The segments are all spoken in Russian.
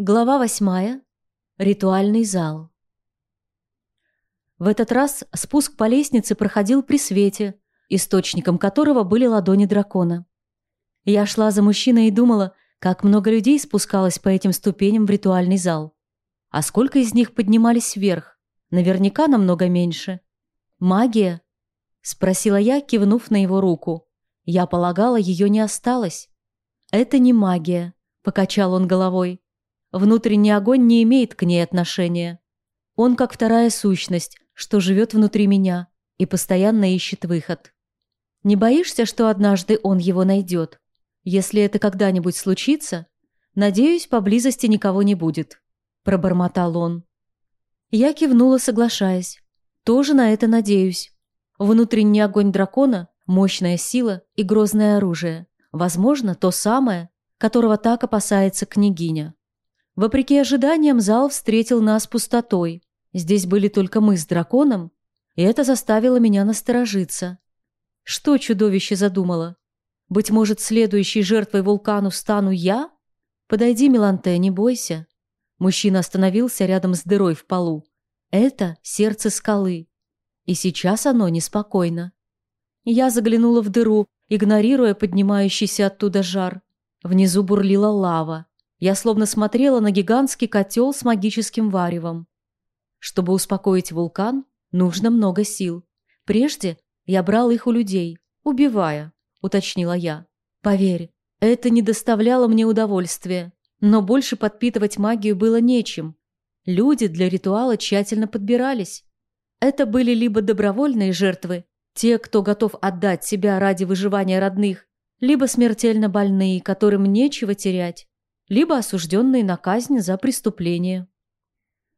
Глава восьмая. Ритуальный зал. В этот раз спуск по лестнице проходил при свете, источником которого были ладони дракона. Я шла за мужчиной и думала, как много людей спускалось по этим ступеням в ритуальный зал. А сколько из них поднимались вверх? Наверняка намного меньше. «Магия?» – спросила я, кивнув на его руку. Я полагала, ее не осталось. «Это не магия», – покачал он головой. Внутренний огонь не имеет к ней отношения. Он как вторая сущность, что живет внутри меня и постоянно ищет выход. Не боишься, что однажды он его найдет? Если это когда-нибудь случится, надеюсь, поблизости никого не будет», – пробормотал он. Я кивнула, соглашаясь. Тоже на это надеюсь. Внутренний огонь дракона – мощная сила и грозное оружие. Возможно, то самое, которого так опасается княгиня. Вопреки ожиданиям, зал встретил нас пустотой. Здесь были только мы с драконом, и это заставило меня насторожиться. Что чудовище задумало? Быть может, следующей жертвой вулкану стану я? Подойди, Миланте, не бойся. Мужчина остановился рядом с дырой в полу. Это сердце скалы. И сейчас оно неспокойно. Я заглянула в дыру, игнорируя поднимающийся оттуда жар. Внизу бурлила лава. Я словно смотрела на гигантский котел с магическим варевом. Чтобы успокоить вулкан, нужно много сил. Прежде я брал их у людей, убивая, уточнила я. Поверь, это не доставляло мне удовольствия, но больше подпитывать магию было нечем. Люди для ритуала тщательно подбирались. Это были либо добровольные жертвы, те, кто готов отдать себя ради выживания родных, либо смертельно больные, которым нечего терять либо осужденные на казнь за преступление.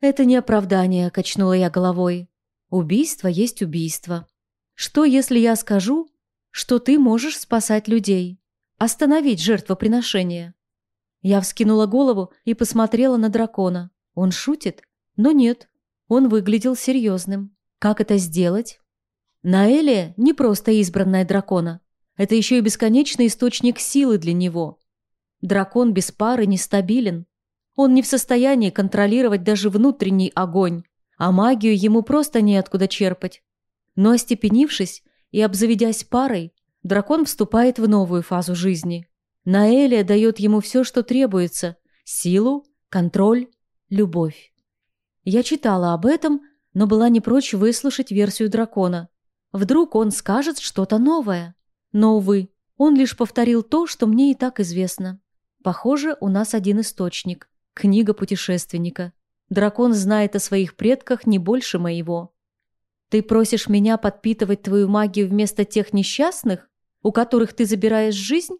«Это не оправдание», – качнула я головой. «Убийство есть убийство. Что, если я скажу, что ты можешь спасать людей, остановить жертвоприношение?» Я вскинула голову и посмотрела на дракона. Он шутит? Но нет, он выглядел серьезным. Как это сделать? Наэлия не просто избранная дракона. Это еще и бесконечный источник силы для него. Дракон без пары нестабилен. Он не в состоянии контролировать даже внутренний огонь, а магию ему просто неоткуда черпать. Но остепенившись и обзаведясь парой, дракон вступает в новую фазу жизни. Наэлия дает ему все, что требуется – силу, контроль, любовь. Я читала об этом, но была не прочь выслушать версию дракона. Вдруг он скажет что-то новое. Но, увы, он лишь повторил то, что мне и так известно. Похоже, у нас один источник. Книга путешественника. Дракон знает о своих предках не больше моего. Ты просишь меня подпитывать твою магию вместо тех несчастных, у которых ты забираешь жизнь?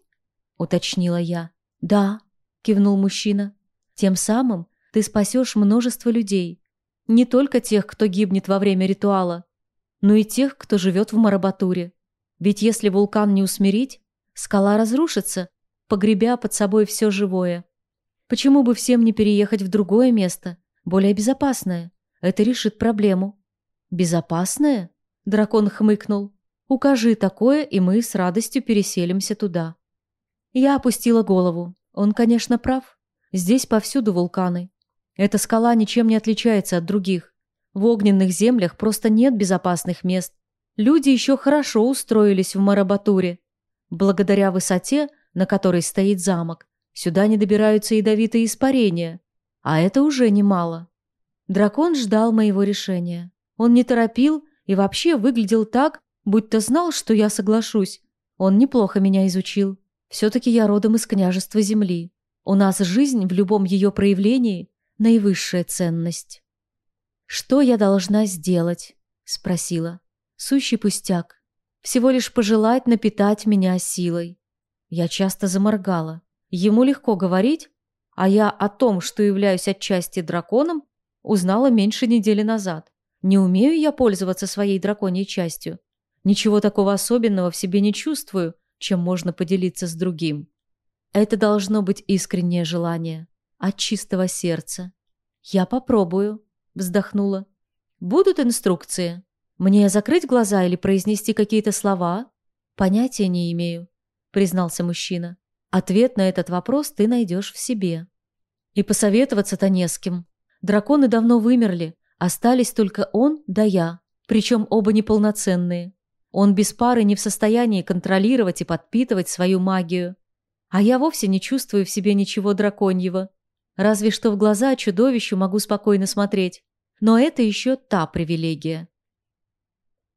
Уточнила я. Да, кивнул мужчина. Тем самым ты спасешь множество людей. Не только тех, кто гибнет во время ритуала, но и тех, кто живет в Марабатуре. Ведь если вулкан не усмирить, скала разрушится, погребя под собой все живое. Почему бы всем не переехать в другое место, более безопасное? Это решит проблему. Безопасное? Дракон хмыкнул. Укажи такое, и мы с радостью переселимся туда. Я опустила голову. Он, конечно, прав. Здесь повсюду вулканы. Эта скала ничем не отличается от других. В огненных землях просто нет безопасных мест. Люди еще хорошо устроились в Марабатуре. Благодаря высоте на которой стоит замок, сюда не добираются ядовитые испарения, а это уже немало. Дракон ждал моего решения. Он не торопил и вообще выглядел так, будто знал, что я соглашусь. Он неплохо меня изучил. Все-таки я родом из княжества земли. У нас жизнь в любом ее проявлении – наивысшая ценность. «Что я должна сделать?» – спросила. Сущий пустяк. Всего лишь пожелать напитать меня силой. Я часто заморгала. Ему легко говорить, а я о том, что являюсь отчасти драконом, узнала меньше недели назад. Не умею я пользоваться своей драконьей частью. Ничего такого особенного в себе не чувствую, чем можно поделиться с другим. Это должно быть искреннее желание. От чистого сердца. «Я попробую», — вздохнула. «Будут инструкции? Мне закрыть глаза или произнести какие-то слова? Понятия не имею признался мужчина. Ответ на этот вопрос ты найдешь в себе. И посоветоваться-то не с кем. Драконы давно вымерли, остались только он да я, причем оба неполноценные. Он без пары не в состоянии контролировать и подпитывать свою магию. А я вовсе не чувствую в себе ничего драконьего. Разве что в глаза чудовищу могу спокойно смотреть. Но это еще та привилегия.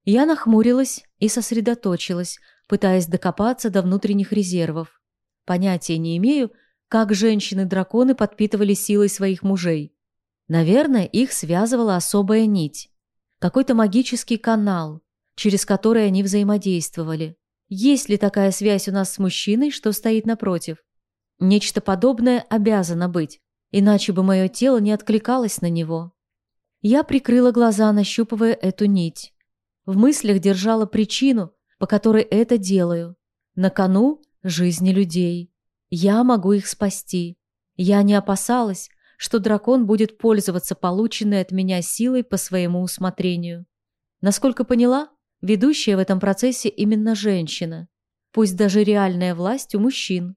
Я нахмурилась и сосредоточилась, пытаясь докопаться до внутренних резервов. Понятия не имею, как женщины-драконы подпитывали силой своих мужей. Наверное, их связывала особая нить. Какой-то магический канал, через который они взаимодействовали. Есть ли такая связь у нас с мужчиной, что стоит напротив? Нечто подобное обязано быть, иначе бы мое тело не откликалось на него. Я прикрыла глаза, нащупывая эту нить. В мыслях держала причину, по которой это делаю. На кону жизни людей. Я могу их спасти. Я не опасалась, что дракон будет пользоваться полученной от меня силой по своему усмотрению. Насколько поняла, ведущая в этом процессе именно женщина. Пусть даже реальная власть у мужчин.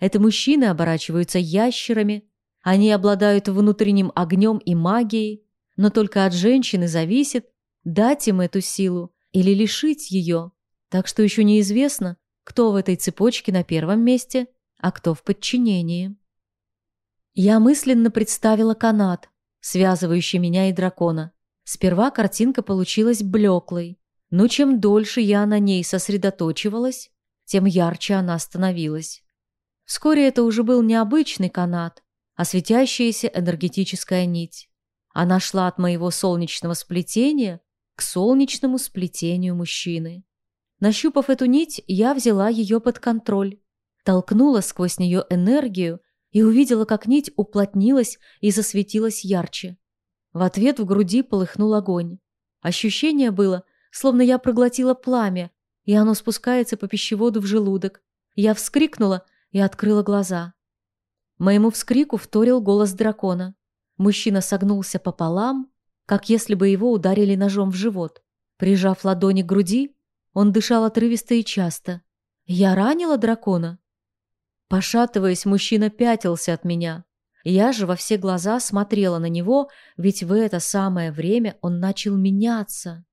Это мужчины оборачиваются ящерами, они обладают внутренним огнем и магией, но только от женщины зависит, дать им эту силу или лишить ее. Так что еще неизвестно, кто в этой цепочке на первом месте, а кто в подчинении. Я мысленно представила канат, связывающий меня и дракона. Сперва картинка получилась блеклой, но чем дольше я на ней сосредоточивалась, тем ярче она становилась. Вскоре это уже был не обычный канат, а светящаяся энергетическая нить. Она шла от моего солнечного сплетения к солнечному сплетению мужчины. Нащупав эту нить, я взяла ее под контроль, толкнула сквозь нее энергию и увидела, как нить уплотнилась и засветилась ярче. В ответ в груди полыхнул огонь. Ощущение было, словно я проглотила пламя, и оно спускается по пищеводу в желудок. Я вскрикнула и открыла глаза. Моему вскрику вторил голос дракона. Мужчина согнулся пополам, как если бы его ударили ножом в живот. Прижав ладони к груди, он дышал отрывисто и часто. «Я ранила дракона?» Пошатываясь, мужчина пятился от меня. Я же во все глаза смотрела на него, ведь в это самое время он начал меняться.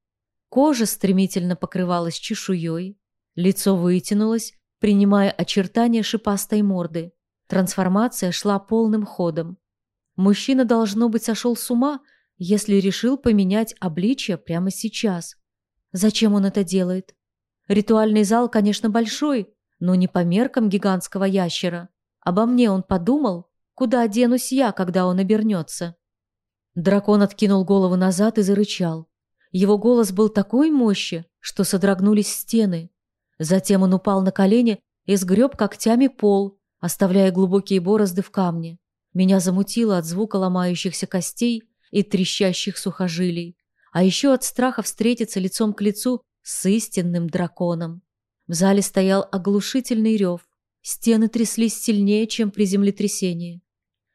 Кожа стремительно покрывалась чешуей, лицо вытянулось, принимая очертания шипастой морды. Трансформация шла полным ходом. Мужчина, должно быть, сошел с ума, если решил поменять обличье прямо сейчас. Зачем он это делает? Ритуальный зал, конечно, большой, но не по меркам гигантского ящера. Обо мне он подумал, куда денусь я, когда он обернется. Дракон откинул голову назад и зарычал. Его голос был такой мощи, что содрогнулись стены. Затем он упал на колени и сгреб когтями пол, оставляя глубокие борозды в камне. Меня замутило от звука ломающихся костей и трещащих сухожилий, а еще от страха встретиться лицом к лицу с истинным драконом. В зале стоял оглушительный рев. Стены тряслись сильнее, чем при землетрясении.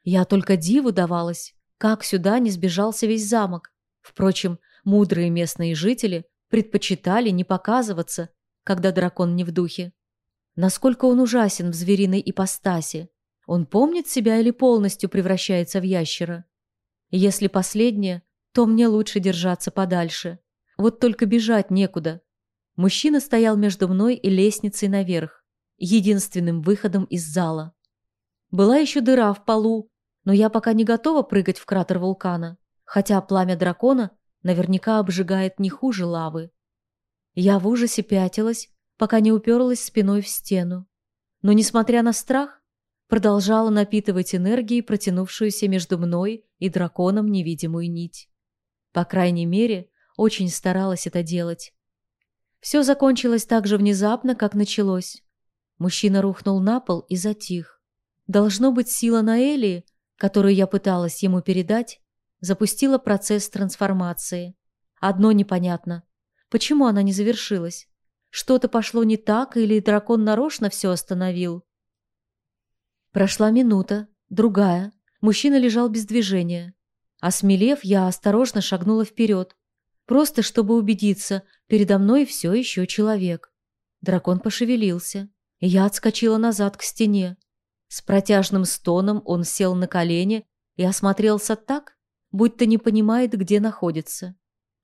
Я только диву давалась, как сюда не сбежался весь замок. Впрочем, мудрые местные жители предпочитали не показываться, когда дракон не в духе. Насколько он ужасен в звериной ипостаси, он помнит себя или полностью превращается в ящера? Если последнее, то мне лучше держаться подальше. Вот только бежать некуда. Мужчина стоял между мной и лестницей наверх, единственным выходом из зала. Была еще дыра в полу, но я пока не готова прыгать в кратер вулкана, хотя пламя дракона наверняка обжигает не хуже лавы. Я в ужасе пятилась, пока не уперлась спиной в стену. Но, несмотря на страх, продолжала напитывать энергией протянувшуюся между мной и драконом невидимую нить. По крайней мере, очень старалась это делать. Все закончилось так же внезапно, как началось. Мужчина рухнул на пол и затих. Должно быть, сила Наэлии, которую я пыталась ему передать, запустила процесс трансформации. Одно непонятно. Почему она не завершилась? Что-то пошло не так, или дракон нарочно все остановил? Прошла минута, другая. Мужчина лежал без движения. Осмелев, я осторожно шагнула вперед. Просто чтобы убедиться, передо мной все еще человек. Дракон пошевелился, я отскочила назад к стене. С протяжным стоном он сел на колени и осмотрелся так, будто не понимает, где находится.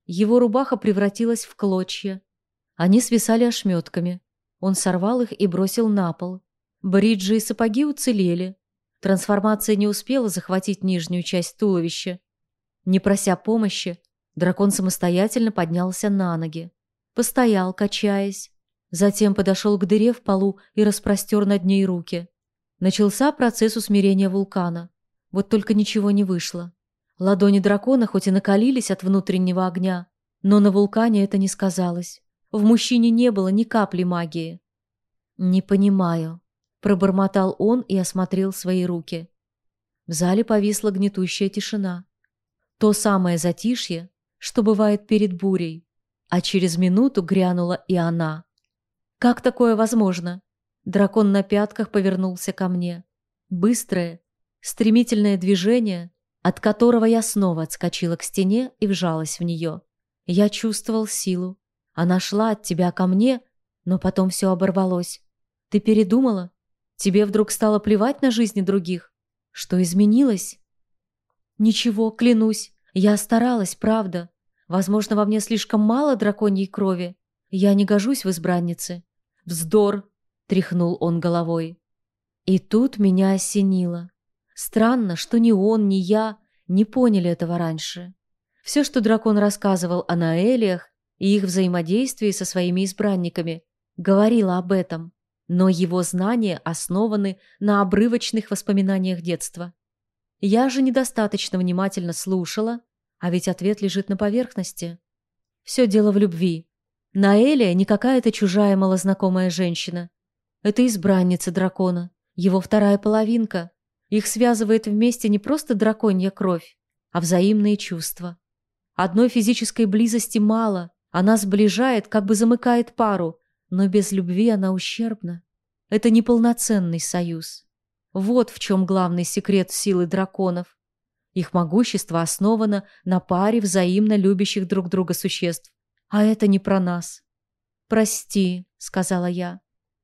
Его рубаха превратилась в клочья. Они свисали ошметками. Он сорвал их и бросил на пол. Бриджи и сапоги уцелели. Трансформация не успела захватить нижнюю часть туловища. Не прося помощи, дракон самостоятельно поднялся на ноги. Постоял, качаясь. Затем подошел к дыре в полу и распростер над ней руки. Начался процесс усмирения вулкана. Вот только ничего не вышло. Ладони дракона хоть и накалились от внутреннего огня, но на вулкане это не сказалось. В мужчине не было ни капли магии. «Не понимаю», – пробормотал он и осмотрел свои руки. В зале повисла гнетущая тишина. То самое затишье, что бывает перед бурей. А через минуту грянула и она. «Как такое возможно?» Дракон на пятках повернулся ко мне. Быстрое, стремительное движение, от которого я снова отскочила к стене и вжалась в нее. Я чувствовал силу. Она шла от тебя ко мне, но потом все оборвалось. Ты передумала? Тебе вдруг стало плевать на жизни других? Что изменилось? Ничего, клянусь. Я старалась, правда. Возможно, во мне слишком мало драконьей крови. Я не гожусь в избраннице. Вздор, тряхнул он головой. И тут меня осенило. Странно, что ни он, ни я не поняли этого раньше. Все, что дракон рассказывал о Наэлиях и их взаимодействии со своими избранниками, говорило об этом, но его знания основаны на обрывочных воспоминаниях детства. Я же недостаточно внимательно слушала, а ведь ответ лежит на поверхности. Все дело в любви. Наэлия не какая-то чужая малознакомая женщина. Это избранница дракона, его вторая половинка. Их связывает вместе не просто драконья кровь, а взаимные чувства. Одной физической близости мало, она сближает, как бы замыкает пару, но без любви она ущербна. Это неполноценный союз. Вот в чем главный секрет силы драконов. Их могущество основано на паре взаимно любящих друг друга существ. А это не про нас. «Прости», — сказала я.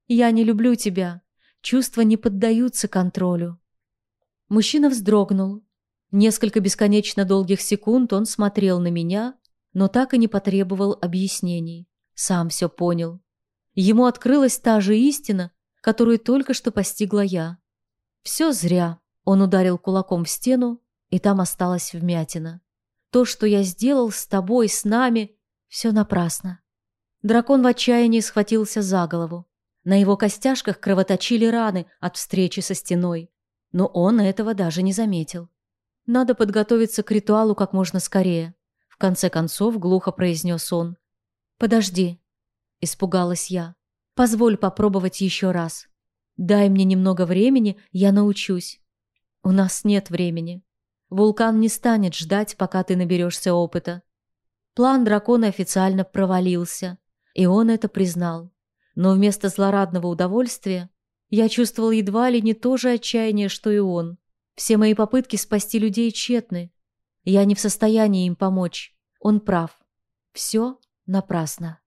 «Я не люблю тебя. Чувства не поддаются контролю». Мужчина вздрогнул. Несколько бесконечно долгих секунд он смотрел на меня, но так и не потребовал объяснений. Сам все понял. Ему открылась та же истина, которую только что постигла я. Все зря. Он ударил кулаком в стену, и там осталась вмятина. То, что я сделал с тобой, с нами, все напрасно. Дракон в отчаянии схватился за голову. На его костяшках кровоточили раны от встречи со стеной. Но он этого даже не заметил. Надо подготовиться к ритуалу как можно скорее. В конце концов глухо произнес он. «Подожди», — испугалась я. «Позволь попробовать еще раз. Дай мне немного времени, я научусь». «У нас нет времени. Вулкан не станет ждать, пока ты наберешься опыта». План дракона официально провалился, и он это признал. Но вместо злорадного удовольствия я чувствовал едва ли не то же отчаяние, что и он. Все мои попытки спасти людей тщетны. Я не в состоянии им помочь. Он прав. Все напрасно.